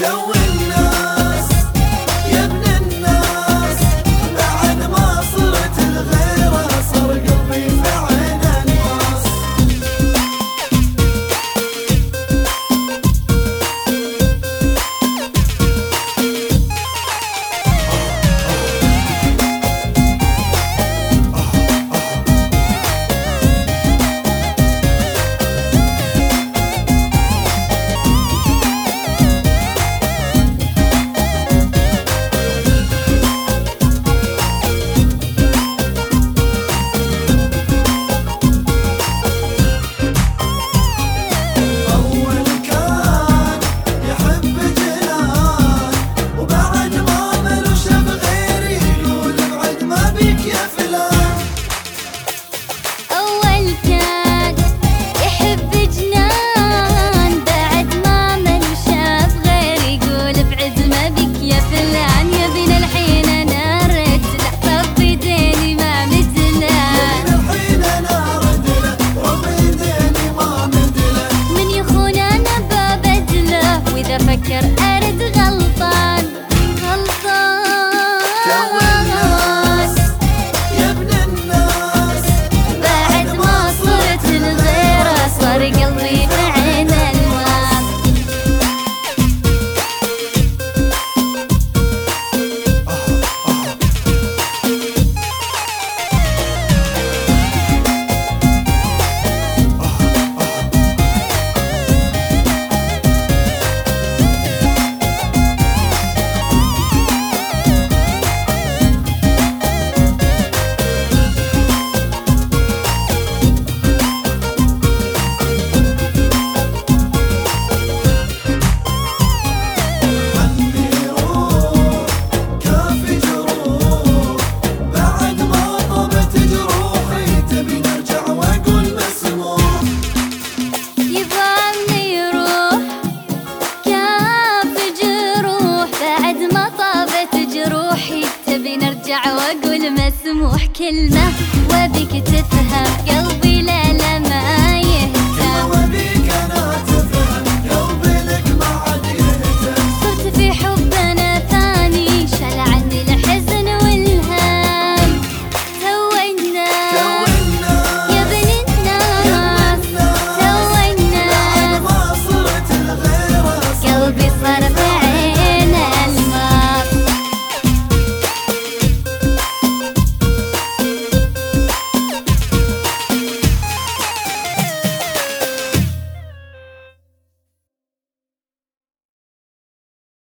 the way the. مسموح كلمة وابيك تفهم. قلبي